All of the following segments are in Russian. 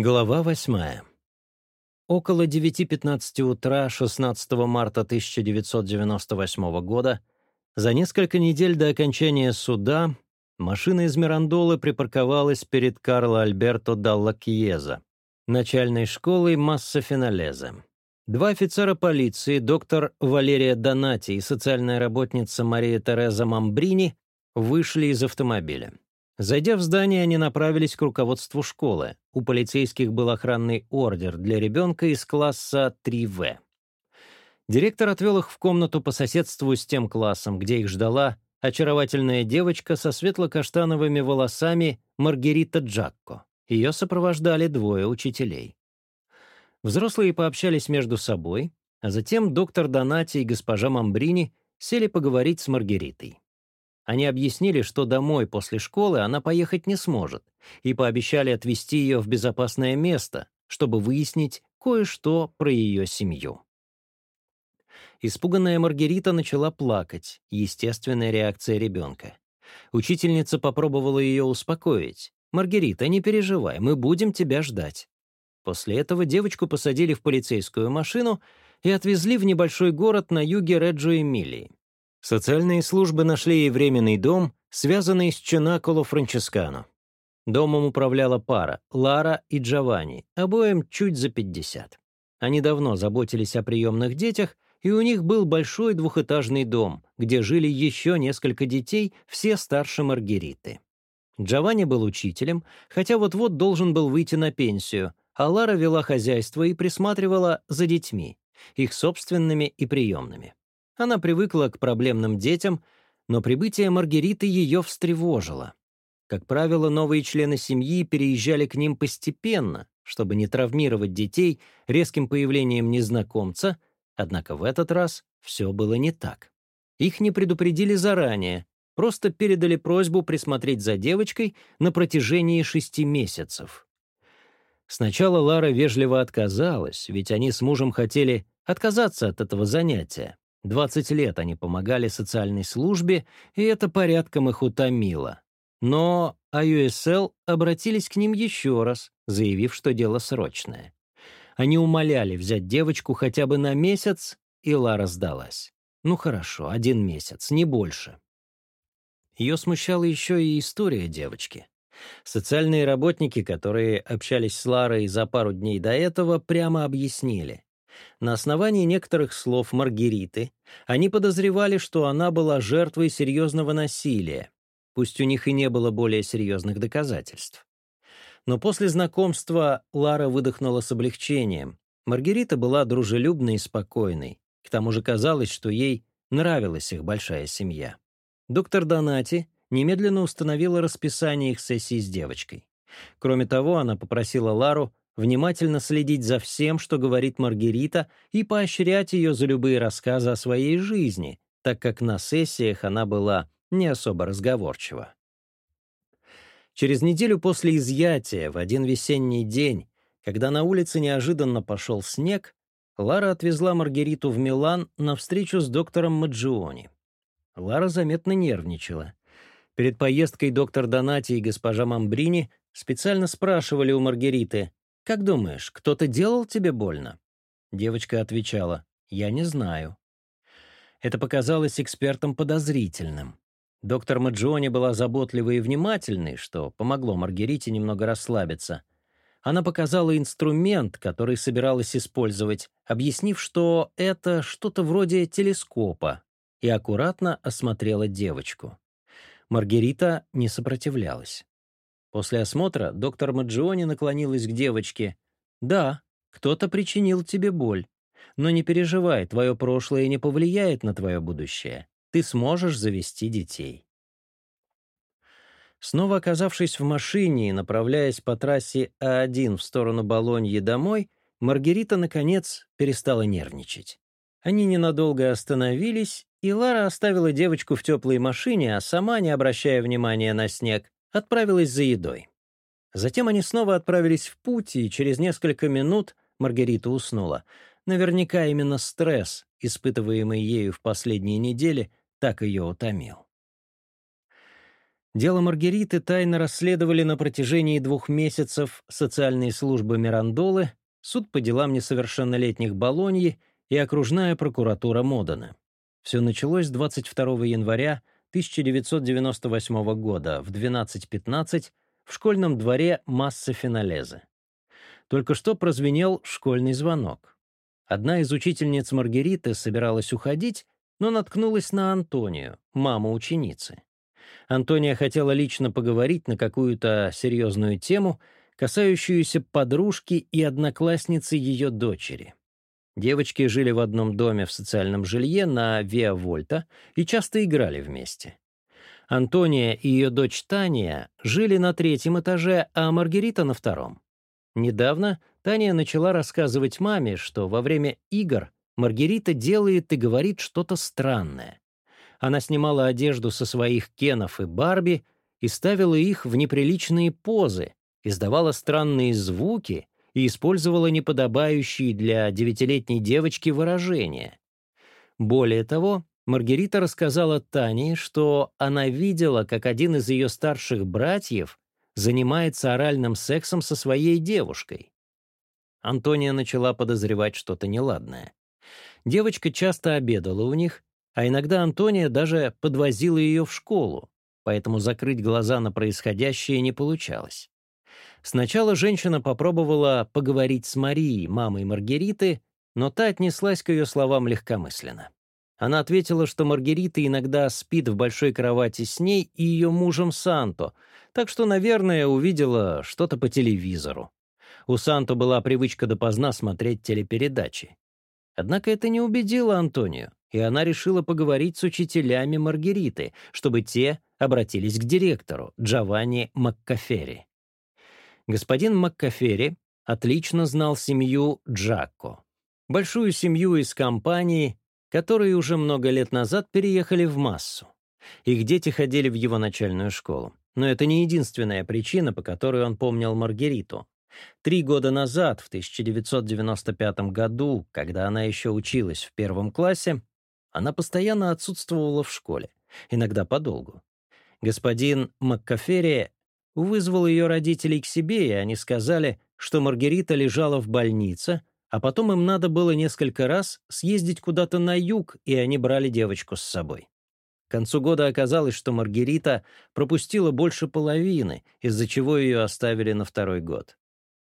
Глава восьмая. Около 9.15 утра 16 марта 1998 года, за несколько недель до окончания суда, машина из Мирандолы припарковалась перед Карло Альберто Далла Кьеза, начальной школой Масса Финалезе. Два офицера полиции, доктор Валерия Донати и социальная работница Мария Тереза Мамбрини, вышли из автомобиля. Зайдя в здание, они направились к руководству школы. У полицейских был охранный ордер для ребенка из класса 3В. Директор отвел их в комнату по соседству с тем классом, где их ждала очаровательная девочка со светло-каштановыми волосами Маргарита Джакко. Ее сопровождали двое учителей. Взрослые пообщались между собой, а затем доктор Донати и госпожа Мамбрини сели поговорить с Маргаритой. Они объяснили, что домой после школы она поехать не сможет, и пообещали отвезти ее в безопасное место, чтобы выяснить кое-что про ее семью. Испуганная Маргарита начала плакать, естественная реакция ребенка. Учительница попробовала ее успокоить. «Маргарита, не переживай, мы будем тебя ждать». После этого девочку посадили в полицейскую машину и отвезли в небольшой город на юге Реджо-Эмилии. Социальные службы нашли ей временный дом, связанный с Чинаколо Франческано. Домом управляла пара — Лара и Джованни, обоим чуть за 50. Они давно заботились о приемных детях, и у них был большой двухэтажный дом, где жили еще несколько детей, все старше Маргариты. Джованни был учителем, хотя вот-вот должен был выйти на пенсию, а Лара вела хозяйство и присматривала за детьми, их собственными и приемными. Она привыкла к проблемным детям, но прибытие Маргариты ее встревожило. Как правило, новые члены семьи переезжали к ним постепенно, чтобы не травмировать детей резким появлением незнакомца, однако в этот раз все было не так. Их не предупредили заранее, просто передали просьбу присмотреть за девочкой на протяжении шести месяцев. Сначала Лара вежливо отказалась, ведь они с мужем хотели отказаться от этого занятия. 20 лет они помогали социальной службе, и это порядком их утомило. Но IUSL обратились к ним еще раз, заявив, что дело срочное. Они умоляли взять девочку хотя бы на месяц, и Лара сдалась. Ну хорошо, один месяц, не больше. Ее смущала еще и история девочки. Социальные работники, которые общались с Ларой за пару дней до этого, прямо объяснили. На основании некоторых слов Маргариты они подозревали, что она была жертвой серьезного насилия, пусть у них и не было более серьезных доказательств. Но после знакомства Лара выдохнула с облегчением. Маргарита была дружелюбной и спокойной. К тому же казалось, что ей нравилась их большая семья. Доктор Донати немедленно установила расписание их сессий с девочкой. Кроме того, она попросила Лару внимательно следить за всем, что говорит Маргарита, и поощрять ее за любые рассказы о своей жизни, так как на сессиях она была не особо разговорчива. Через неделю после изъятия, в один весенний день, когда на улице неожиданно пошел снег, Лара отвезла Маргариту в Милан на встречу с доктором Маджиони. Лара заметно нервничала. Перед поездкой доктор Донати и госпожа Мамбрини специально спрашивали у Маргариты, «Как думаешь, кто-то делал тебе больно?» Девочка отвечала, «Я не знаю». Это показалось экспертам подозрительным. Доктор Маджони была заботливой и внимательной, что помогло Маргарите немного расслабиться. Она показала инструмент, который собиралась использовать, объяснив, что это что-то вроде телескопа, и аккуратно осмотрела девочку. Маргарита не сопротивлялась. После осмотра доктор Маджиони наклонилась к девочке. «Да, кто-то причинил тебе боль. Но не переживай, твое прошлое не повлияет на твое будущее. Ты сможешь завести детей». Снова оказавшись в машине и направляясь по трассе А1 в сторону Болоньи домой, Маргарита, наконец, перестала нервничать. Они ненадолго остановились, и Лара оставила девочку в теплой машине, а сама, не обращая внимания на снег, отправилась за едой. Затем они снова отправились в путь, и через несколько минут Маргарита уснула. Наверняка именно стресс, испытываемый ею в последние недели, так ее утомил. Дело Маргариты тайно расследовали на протяжении двух месяцев социальные службы Мирандолы, суд по делам несовершеннолетних Болоньи и окружная прокуратура Модена. Все началось 22 января 1998 года в 12.15 в школьном дворе масса финалезы. Только что прозвенел школьный звонок. Одна из учительниц Маргариты собиралась уходить, но наткнулась на Антонию, маму ученицы. Антония хотела лично поговорить на какую-то серьезную тему, касающуюся подружки и одноклассницы ее дочери. Девочки жили в одном доме в социальном жилье на Виа Вольта и часто играли вместе. Антония и ее дочь Таня жили на третьем этаже, а Маргарита — на втором. Недавно Таня начала рассказывать маме, что во время игр Маргарита делает и говорит что-то странное. Она снимала одежду со своих Кенов и Барби и ставила их в неприличные позы, издавала странные звуки и использовала неподобающие для девятилетней девочки выражения. Более того, Маргарита рассказала Тане, что она видела, как один из ее старших братьев занимается оральным сексом со своей девушкой. Антония начала подозревать что-то неладное. Девочка часто обедала у них, а иногда Антония даже подвозила ее в школу, поэтому закрыть глаза на происходящее не получалось. Сначала женщина попробовала поговорить с Марией, мамой Маргариты, но та отнеслась к ее словам легкомысленно. Она ответила, что Маргарита иногда спит в большой кровати с ней и ее мужем Санто, так что, наверное, увидела что-то по телевизору. У Санто была привычка допоздна смотреть телепередачи. Однако это не убедило Антонию, и она решила поговорить с учителями Маргариты, чтобы те обратились к директору, Джованни Маккафери. Господин Маккафери отлично знал семью Джакко, большую семью из компании, которые уже много лет назад переехали в массу. Их дети ходили в его начальную школу. Но это не единственная причина, по которой он помнил Маргариту. Три года назад, в 1995 году, когда она еще училась в первом классе, она постоянно отсутствовала в школе, иногда подолгу. Господин Маккафери вызвал ее родителей к себе, и они сказали, что Маргарита лежала в больнице, а потом им надо было несколько раз съездить куда-то на юг, и они брали девочку с собой. К концу года оказалось, что Маргарита пропустила больше половины, из-за чего ее оставили на второй год.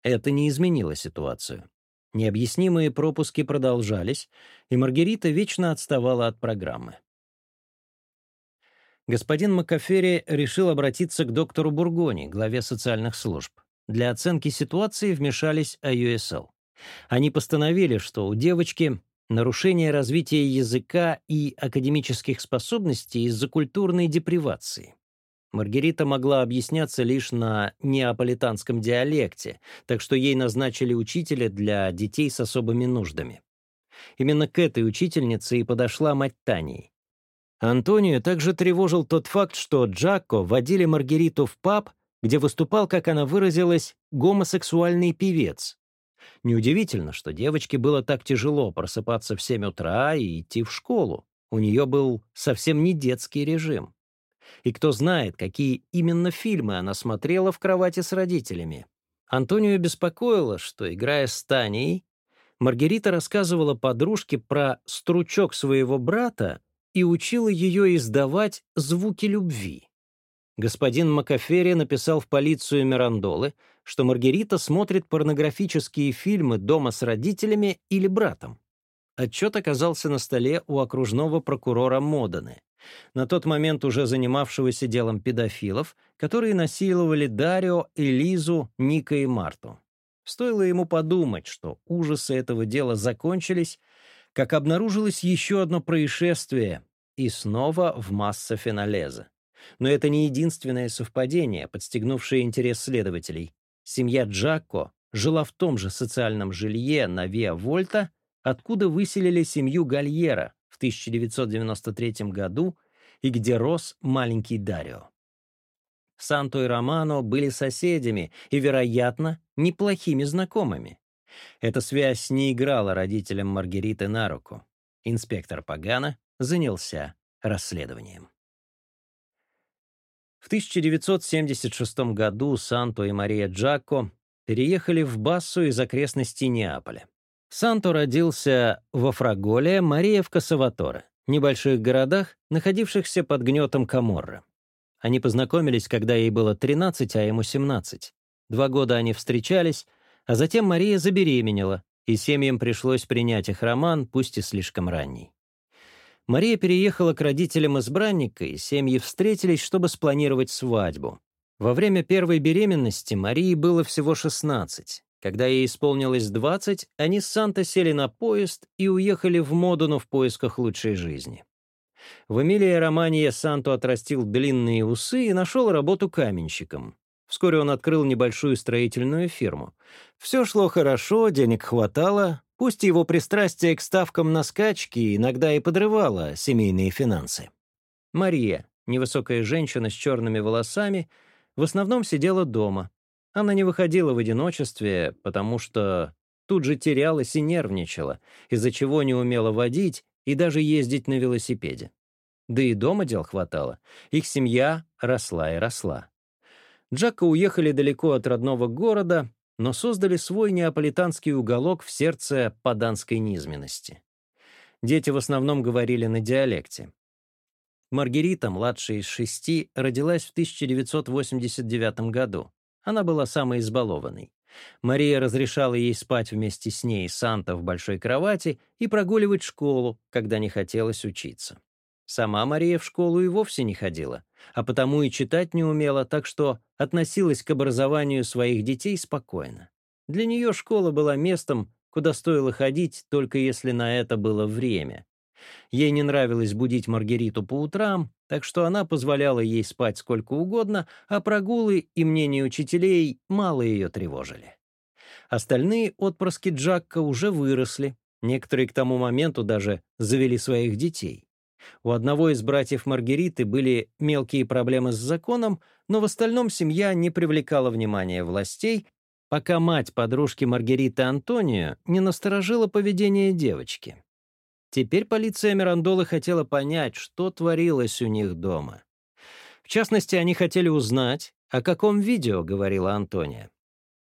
Это не изменило ситуацию. Необъяснимые пропуски продолжались, и Маргарита вечно отставала от программы господин Макафери решил обратиться к доктору Бургони, главе социальных служб. Для оценки ситуации вмешались АЮСЛ. Они постановили, что у девочки нарушение развития языка и академических способностей из-за культурной депривации. Маргарита могла объясняться лишь на неаполитанском диалекте, так что ей назначили учителя для детей с особыми нуждами. Именно к этой учительнице и подошла мать Тании. Антонию также тревожил тот факт, что Джакко водили Маргариту в паб, где выступал, как она выразилась, гомосексуальный певец. Неудивительно, что девочке было так тяжело просыпаться в 7 утра и идти в школу. У нее был совсем не детский режим. И кто знает, какие именно фильмы она смотрела в кровати с родителями. Антонию беспокоило, что, играя с Таней, Маргарита рассказывала подружке про стручок своего брата, и учила ее издавать звуки любви. Господин Макафери написал в полицию Мирандолы, что Маргарита смотрит порнографические фильмы дома с родителями или братом. Отчет оказался на столе у окружного прокурора Моданы, на тот момент уже занимавшегося делом педофилов, которые насиловали Дарио, Элизу, Ника и Марту. Стоило ему подумать, что ужасы этого дела закончились, как обнаружилось еще одно происшествие, и снова в масса финалеза. Но это не единственное совпадение, подстегнувшее интерес следователей. Семья Джакко жила в том же социальном жилье на Виа-Вольта, откуда выселили семью Гальера в 1993 году и где рос маленький Дарио. Санто и Романо были соседями и, вероятно, неплохими знакомыми. Эта связь не играла родителям Маргариты на руку. Инспектор Пагана занялся расследованием. В 1976 году Санто и Мария Джако переехали в Бассу из окрестностей Неаполя. Санто родился во Фраголе, Мария в Кассаваторе, небольших городах, находившихся под гнетом Каморры. Они познакомились, когда ей было 13, а ему 17. Два года они встречались, а затем Мария забеременела, и семьям пришлось принять их роман, пусть и слишком ранний. Мария переехала к родителям избранника, и семьи встретились, чтобы спланировать свадьбу. Во время первой беременности Марии было всего 16. Когда ей исполнилось 20, они с Санта сели на поезд и уехали в Модуну в поисках лучшей жизни. В Эмилии Романье Санту отрастил длинные усы и нашел работу каменщиком. Вскоре он открыл небольшую строительную фирму. Все шло хорошо, денег хватало, пусть его пристрастие к ставкам на скачки иногда и подрывало семейные финансы. Мария, невысокая женщина с черными волосами, в основном сидела дома. Она не выходила в одиночестве, потому что тут же терялась и нервничала, из-за чего не умела водить и даже ездить на велосипеде. Да и дома дел хватало. Их семья росла и росла. Джака уехали далеко от родного города, но создали свой неаполитанский уголок в сердце паданской низменности. Дети в основном говорили на диалекте. Маргарита, младшая из шести, родилась в 1989 году. Она была самой избалованной. Мария разрешала ей спать вместе с ней и Санта в большой кровати и прогуливать школу, когда не хотелось учиться. Сама Мария в школу и вовсе не ходила, а потому и читать не умела, так что относилась к образованию своих детей спокойно. Для нее школа была местом, куда стоило ходить, только если на это было время. Ей не нравилось будить Маргариту по утрам, так что она позволяла ей спать сколько угодно, а прогулы и мнение учителей мало ее тревожили. Остальные отпрыски Джакка уже выросли, некоторые к тому моменту даже завели своих детей. У одного из братьев Маргариты были мелкие проблемы с законом, но в остальном семья не привлекала внимания властей, пока мать подружки Маргариты Антонио не насторожила поведение девочки. Теперь полиция Мирандолы хотела понять, что творилось у них дома. В частности, они хотели узнать, о каком видео говорила Антония.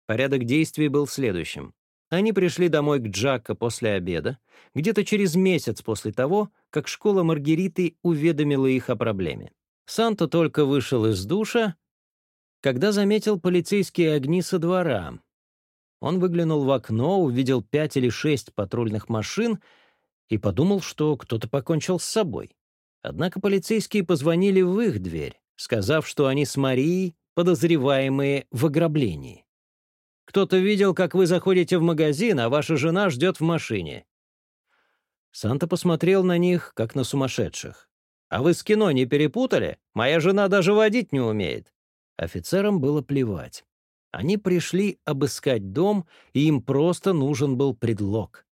Порядок действий был следующим. Они пришли домой к Джако после обеда, где-то через месяц после того, как школа Маргариты уведомила их о проблеме. Санто только вышел из душа, когда заметил полицейские огни со двора. Он выглянул в окно, увидел пять или шесть патрульных машин и подумал, что кто-то покончил с собой. Однако полицейские позвонили в их дверь, сказав, что они с Марией подозреваемые в ограблении. Кто-то видел, как вы заходите в магазин, а ваша жена ждет в машине». Санта посмотрел на них, как на сумасшедших. «А вы с кино не перепутали? Моя жена даже водить не умеет». Офицерам было плевать. Они пришли обыскать дом, и им просто нужен был предлог.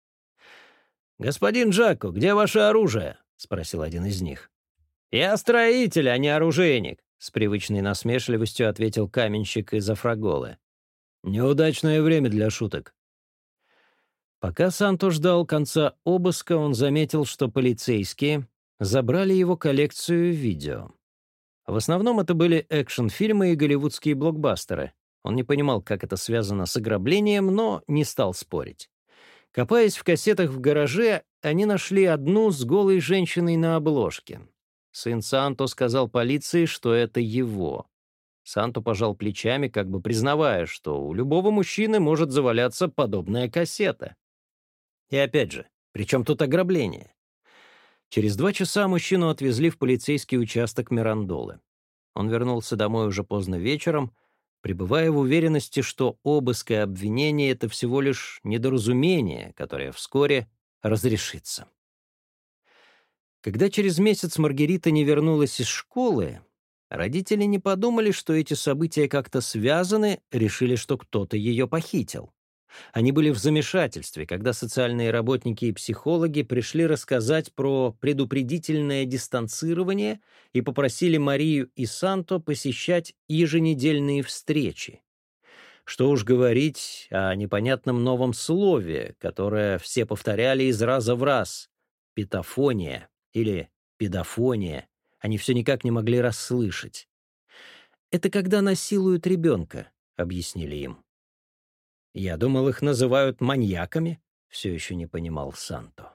«Господин Джако, где ваше оружие?» — спросил один из них. «Я строитель, а не оружейник», — с привычной насмешливостью ответил каменщик из Афраголы. Неудачное время для шуток. Пока Санто ждал конца обыска, он заметил, что полицейские забрали его коллекцию видео. В основном это были экшн-фильмы и голливудские блокбастеры. Он не понимал, как это связано с ограблением, но не стал спорить. Копаясь в кассетах в гараже, они нашли одну с голой женщиной на обложке. Сын Санто сказал полиции, что это его. Санту пожал плечами, как бы признавая, что у любого мужчины может заваляться подобная кассета. И опять же, при чем тут ограбление? Через два часа мужчину отвезли в полицейский участок Мирандолы. Он вернулся домой уже поздно вечером, пребывая в уверенности, что обыск и обвинение — это всего лишь недоразумение, которое вскоре разрешится. Когда через месяц Маргарита не вернулась из школы, Родители не подумали, что эти события как-то связаны, решили, что кто-то ее похитил. Они были в замешательстве, когда социальные работники и психологи пришли рассказать про предупредительное дистанцирование и попросили Марию и Санто посещать еженедельные встречи. Что уж говорить о непонятном новом слове, которое все повторяли из раза в раз — «петофония» или «педофония». Они все никак не могли расслышать. «Это когда насилуют ребенка», — объяснили им. «Я думал, их называют маньяками», — все еще не понимал Санто.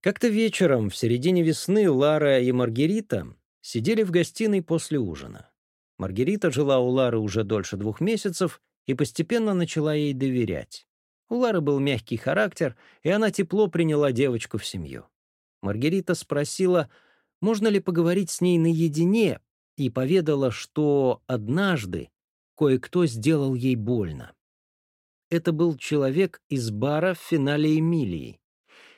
Как-то вечером, в середине весны, Лара и Маргарита сидели в гостиной после ужина. Маргарита жила у Лары уже дольше двух месяцев и постепенно начала ей доверять. У Лары был мягкий характер, и она тепло приняла девочку в семью. Маргарита спросила, можно ли поговорить с ней наедине, и поведала, что однажды кое-кто сделал ей больно. Это был человек из бара в финале Эмилии.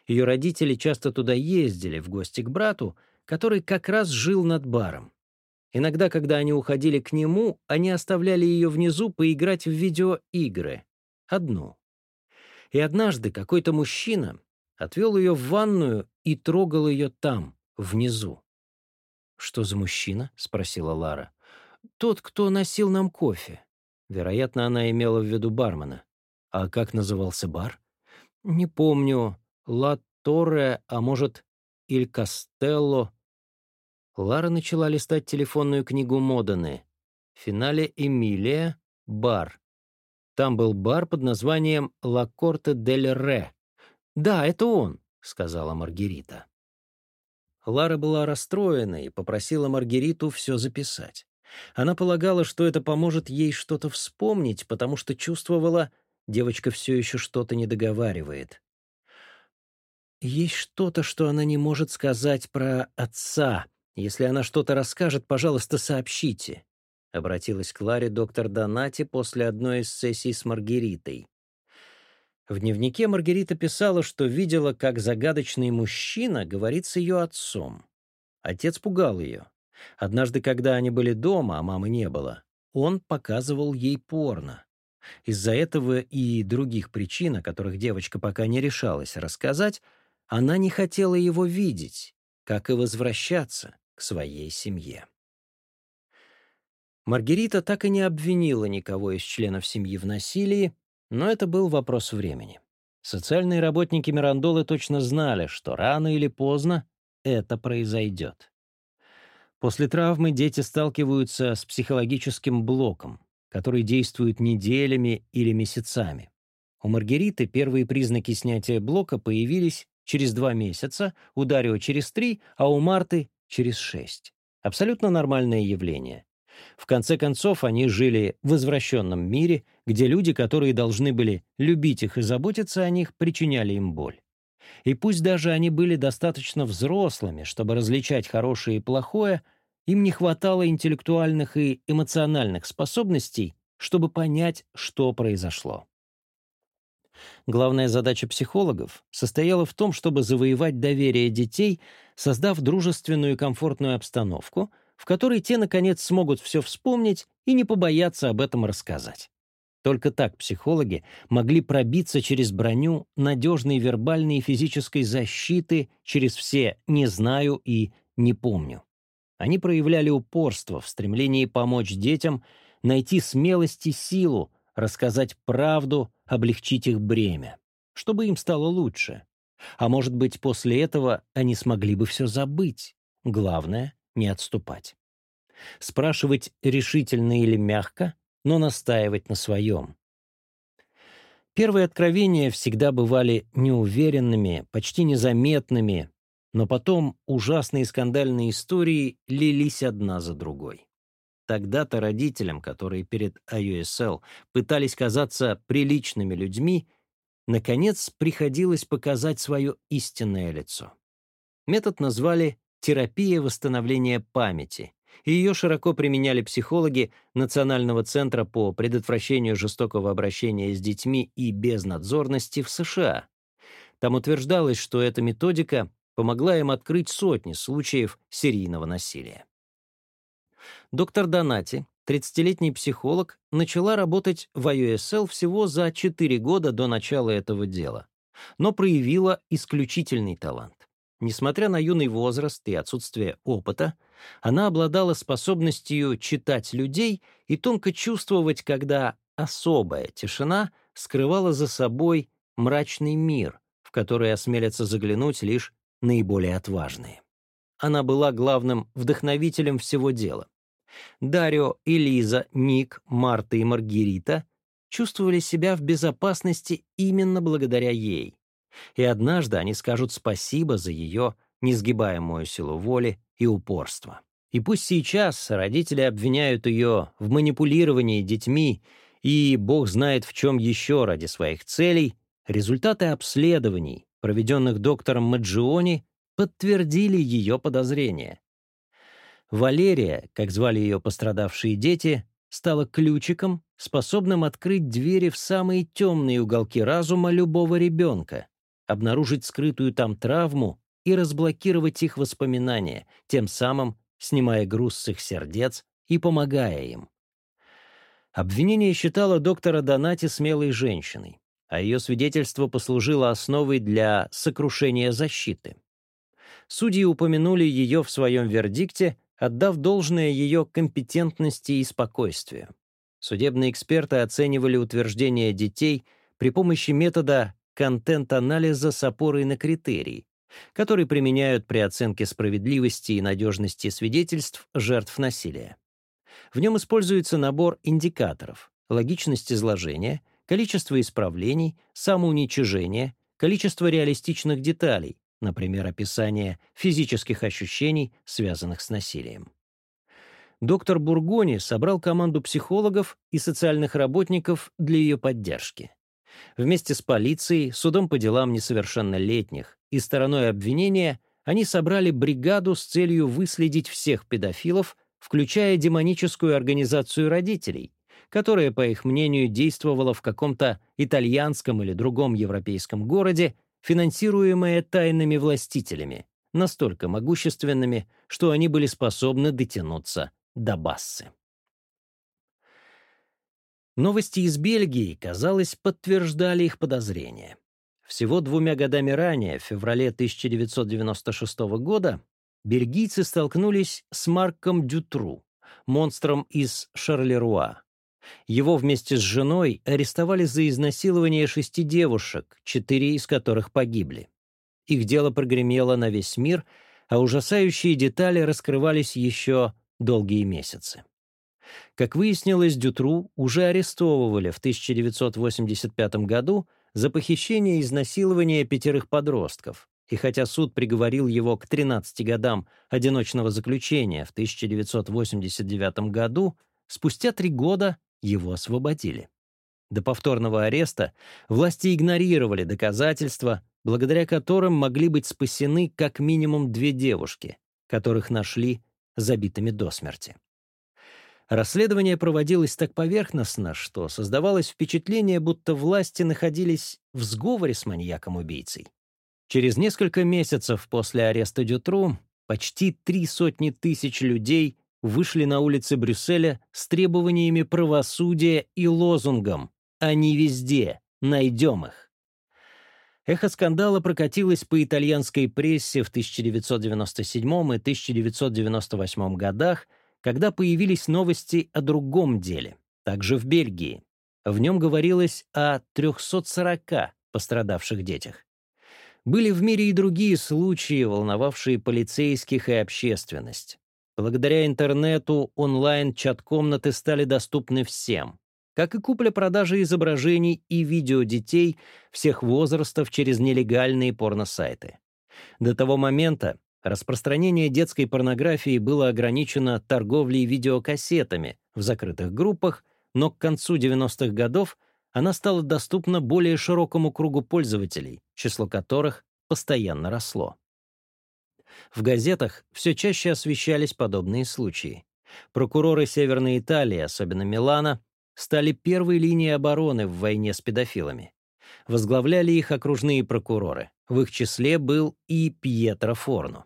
Ее родители часто туда ездили, в гости к брату, который как раз жил над баром. Иногда, когда они уходили к нему, они оставляли ее внизу поиграть в видеоигры. Одну. И однажды какой-то мужчина отвел ее в ванную и трогал ее там, внизу. «Что за мужчина?» — спросила Лара. «Тот, кто носил нам кофе». Вероятно, она имела в виду бармена. «А как назывался бар?» «Не помню. Ла Торре, а может, Иль Кастелло». Лара начала листать телефонную книгу Моданы. В финале «Эмилия. Бар». Там был бар под названием «Ла Корте дель Ре». «Да, это он. — сказала Маргарита. Лара была расстроена и попросила Маргариту все записать. Она полагала, что это поможет ей что-то вспомнить, потому что чувствовала, девочка все еще что-то не договаривает. Есть что-то, что она не может сказать про отца. Если она что-то расскажет, пожалуйста, сообщите. Обратилась к Ларе доктор Донати после одной из сессий с Маргаритой. В дневнике Маргарита писала, что видела, как загадочный мужчина говорит с ее отцом. Отец пугал ее. Однажды, когда они были дома, а мамы не было, он показывал ей порно. Из-за этого и других причин, о которых девочка пока не решалась рассказать, она не хотела его видеть, как и возвращаться к своей семье. Маргарита так и не обвинила никого из членов семьи в насилии, но это был вопрос времени. Социальные работники Мирандолы точно знали, что рано или поздно это произойдет. После травмы дети сталкиваются с психологическим блоком, который действует неделями или месяцами. У Маргариты первые признаки снятия блока появились через два месяца, у Дарио через три, а у Марты через шесть. Абсолютно нормальное явление. В конце концов, они жили в извращенном мире, где люди, которые должны были любить их и заботиться о них, причиняли им боль. И пусть даже они были достаточно взрослыми, чтобы различать хорошее и плохое, им не хватало интеллектуальных и эмоциональных способностей, чтобы понять, что произошло. Главная задача психологов состояла в том, чтобы завоевать доверие детей, создав дружественную и комфортную обстановку, в которой те, наконец, смогут все вспомнить и не побояться об этом рассказать. Только так психологи могли пробиться через броню надежной вербальной и физической защиты через все «не знаю» и «не помню». Они проявляли упорство в стремлении помочь детям найти смелость и силу, рассказать правду, облегчить их бремя, чтобы им стало лучше. А может быть, после этого они смогли бы все забыть. Главное не отступать. Спрашивать решительно или мягко, но настаивать на своем. Первые откровения всегда бывали неуверенными, почти незаметными, но потом ужасные скандальные истории лились одна за другой. Тогда-то родителям, которые перед IUSL пытались казаться приличными людьми, наконец приходилось показать свое истинное лицо. Метод назвали терапия восстановления памяти. Ее широко применяли психологи Национального центра по предотвращению жестокого обращения с детьми и безнадзорности в США. Там утверждалось, что эта методика помогла им открыть сотни случаев серийного насилия. Доктор Донати, 30-летний психолог, начала работать в IOSL всего за 4 года до начала этого дела, но проявила исключительный талант. Несмотря на юный возраст и отсутствие опыта, она обладала способностью читать людей и тонко чувствовать, когда особая тишина скрывала за собой мрачный мир, в который осмелятся заглянуть лишь наиболее отважные. Она была главным вдохновителем всего дела. Дарио, Элиза, Ник, Марта и Маргарита чувствовали себя в безопасности именно благодаря ей. И однажды они скажут спасибо за ее несгибаемую силу воли и упорство. И пусть сейчас родители обвиняют ее в манипулировании детьми и, бог знает в чем еще ради своих целей, результаты обследований, проведенных доктором Маджиони, подтвердили ее подозрения. Валерия, как звали ее пострадавшие дети, стала ключиком, способным открыть двери в самые темные уголки разума любого ребенка, обнаружить скрытую там травму и разблокировать их воспоминания, тем самым снимая груз с их сердец и помогая им. Обвинение считало доктора Донати смелой женщиной, а ее свидетельство послужило основой для сокрушения защиты. Судьи упомянули ее в своем вердикте, отдав должное ее компетентности и спокойствию. Судебные эксперты оценивали утверждения детей при помощи метода контент-анализа с опорой на критерий, который применяют при оценке справедливости и надежности свидетельств жертв насилия. В нем используется набор индикаторов — логичность изложения, количество исправлений, самоуничижение, количество реалистичных деталей, например, описание физических ощущений, связанных с насилием. Доктор Бургони собрал команду психологов и социальных работников для ее поддержки. Вместе с полицией, судом по делам несовершеннолетних и стороной обвинения они собрали бригаду с целью выследить всех педофилов, включая демоническую организацию родителей, которая, по их мнению, действовала в каком-то итальянском или другом европейском городе, финансируемая тайными властителями, настолько могущественными, что они были способны дотянуться до Бассы. Новости из Бельгии, казалось, подтверждали их подозрения. Всего двумя годами ранее, в феврале 1996 года, бельгийцы столкнулись с Марком Дютру, монстром из Шарлеруа. Его вместе с женой арестовали за изнасилование шести девушек, четыре из которых погибли. Их дело прогремело на весь мир, а ужасающие детали раскрывались еще долгие месяцы. Как выяснилось, Дютру уже арестовывали в 1985 году за похищение и изнасилование пятерых подростков. И хотя суд приговорил его к 13 годам одиночного заключения в 1989 году, спустя три года его освободили. До повторного ареста власти игнорировали доказательства, благодаря которым могли быть спасены как минимум две девушки, которых нашли забитыми до смерти. Расследование проводилось так поверхностно, что создавалось впечатление, будто власти находились в сговоре с маньяком-убийцей. Через несколько месяцев после ареста Дютру почти три сотни тысяч людей вышли на улицы Брюсселя с требованиями правосудия и лозунгом «Они везде, найдем их». Эхо скандала прокатилось по итальянской прессе в 1997 и 1998 годах – когда появились новости о другом деле, также в Бельгии. В нем говорилось о 340 пострадавших детях. Были в мире и другие случаи, волновавшие полицейских и общественность. Благодаря интернету онлайн-чат-комнаты стали доступны всем, как и купля-продажа изображений и видео детей всех возрастов через нелегальные порносайты. До того момента Распространение детской порнографии было ограничено торговлей видеокассетами в закрытых группах, но к концу 90-х годов она стала доступна более широкому кругу пользователей, число которых постоянно росло. В газетах все чаще освещались подобные случаи. Прокуроры Северной Италии, особенно Милана, стали первой линией обороны в войне с педофилами. Возглавляли их окружные прокуроры. В их числе был и Пьетро Форно.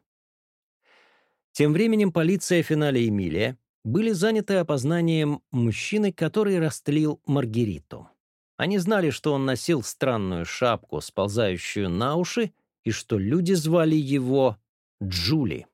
Тем временем полиция финале Эмилия были заняты опознанием мужчины, который растлил Маргариту. Они знали, что он носил странную шапку, сползающую на уши, и что люди звали его Джули.